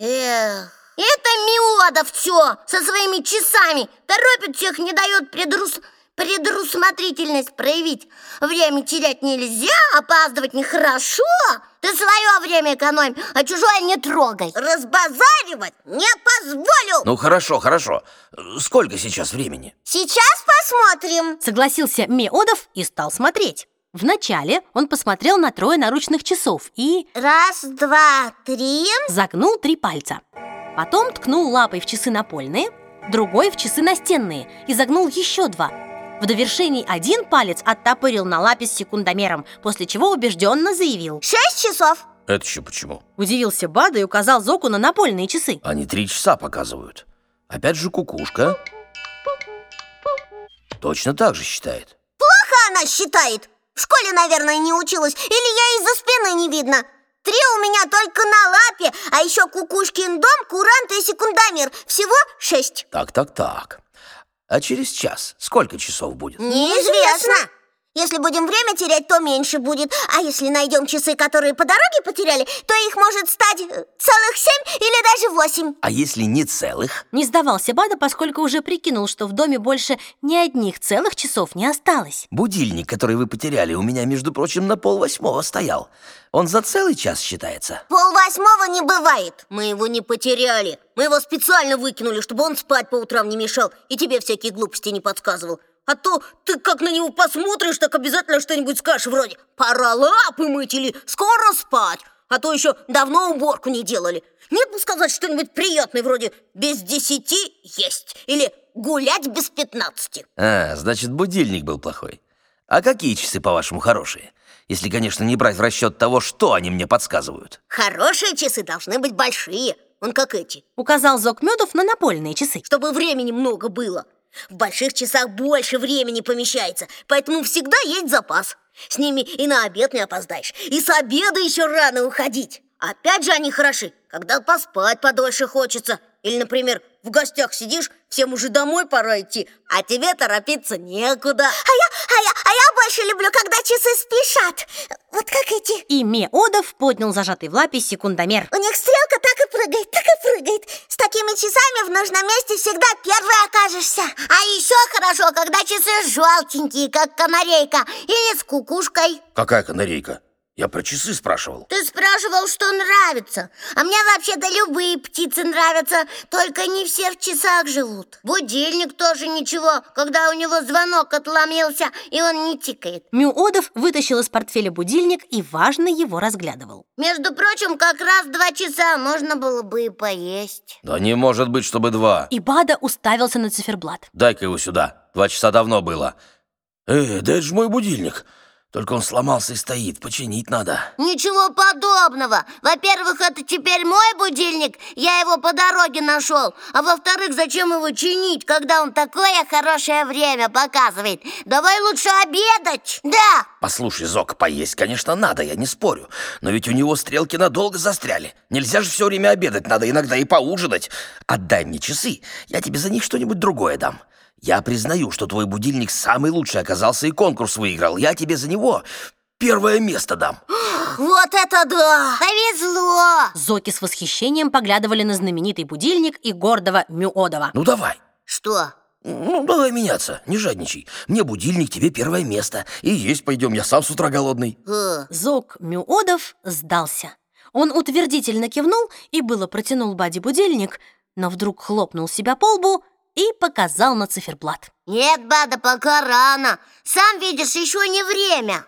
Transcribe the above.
Эх, это Миода все со своими часами Торопит всех, не дает предрус... предрусмотрительность проявить Время терять нельзя, опаздывать нехорошо Ты свое время экономь, а чужое не трогай Разбазаривать не позволю Ну хорошо, хорошо. Сколько сейчас времени? Сейчас посмотрим Согласился Меодов и стал смотреть. Вначале он посмотрел на трое наручных часов и Раз, два, три загнул три пальца. Потом ткнул лапой в часы напольные, другой в часы настенные и загнул еще два. В довершении один палец оттопырил на лапе с секундомером, после чего убежденно заявил. Шесть часов Это еще почему? Удивился Бада и указал Зоку на напольные часы. Они три часа показывают. Опять же кукушка. Точно так же считает. Плохо она считает В школе, наверное, не училась Или я из-за спины не видно Три у меня только на лапе А еще Кукушкин дом, курант и секундомер Всего шесть Так, так, так. А через час сколько часов будет? Неизвестно Если будем время терять, то меньше будет А если найдем часы, которые по дороге потеряли То их может стать э, целых семь или даже восемь А если не целых? Не сдавался Бада, поскольку уже прикинул, что в доме больше ни одних целых часов не осталось. Будильник, который вы потеряли, у меня, между прочим, на полвосьмого стоял. Он за целый час считается. Пол восьмого не бывает Мы его не потеряли Мы его специально выкинули, чтобы он спать по утрам не мешал И тебе всякие глупости не подсказывал А то ты как на него посмотришь, так обязательно что-нибудь скажешь Вроде «пора лапы мыть» или «скоро спать» А то еще давно уборку не делали Нет бы сказать что-нибудь приятное вроде «без десяти есть» Или «гулять без пятнадцати» А, значит, будильник был плохой. А какие часы, по-вашему, хорошие? Если, конечно, не брать в расчет того, что они мне подсказывают. Хорошие часы должны быть большие Вон как эти Указал Зок Медов на напольные часы. чтобы времени много было. В больших часах больше времени помещается, поэтому всегда есть запас. С ними и на обед не опоздаешь, и с обеда еще рано уходить. Опять же они хороши, когда поспать подольше хочется. Или, например, в гостях сидишь, всем уже домой пора идти, а тебе торопиться некуда. А я, а я, а я больше люблю, когда часы спешат. Вот как эти. И Меодов поднял зажатый в лапе секундомер. У них стрелка прыгает, так и прыгает. С такими часами в нужном месте всегда первый окажешься. А еще хорошо, когда часы желтенькие, как канарейка, или с кукушкой. Какая канарейка? Я про часы спрашивал. Ты спрашивал, что нравится. А мне вообще-то любые птицы нравятся, только не все в часах живут. Будильник тоже ничего, когда у него звонок отломился, и он не тикает. Мюодов вытащил из портфеля будильник и важно его разглядывал. Между прочим, как раз два часа можно было бы и поесть. Да не может быть, чтобы два. И Бада уставился на циферблат. Дай-ка его сюда. Два часа давно было. Э, да это же мой будильник. Только он сломался и стоит. Починить надо. Ничего подобного. Во-первых, это теперь мой будильник, я его по дороге нашел. А во-вторых, зачем его чинить, когда он такое хорошее время показывает? Давай лучше обедать. Да. Послушай, Зок, поесть, конечно, надо, я не спорю. Но ведь у него стрелки надолго застряли. Нельзя же все время обедать, надо иногда и поужинать. Отдай мне часы, я тебе за них что-нибудь другое дам. Я признаю, что твой будильник самый лучший оказался и конкурс выиграл. Я тебе за него первое место дам. Вот это да! Повезло! Зоки с восхищением поглядывали на знаменитый будильник и гордого Мюодова. Ну давай. Что? Ну, давай меняться, не жадничай. Мне будильник, тебе первое место. И есть пойдем, я сам с утра голодный. Зок Мюодов сдался. Он утвердительно кивнул и было протянул Баде будильник, но вдруг хлопнул себя по лбу и показал на циферблат. Нет, Бада, пока рано. Сам видишь, еще не время.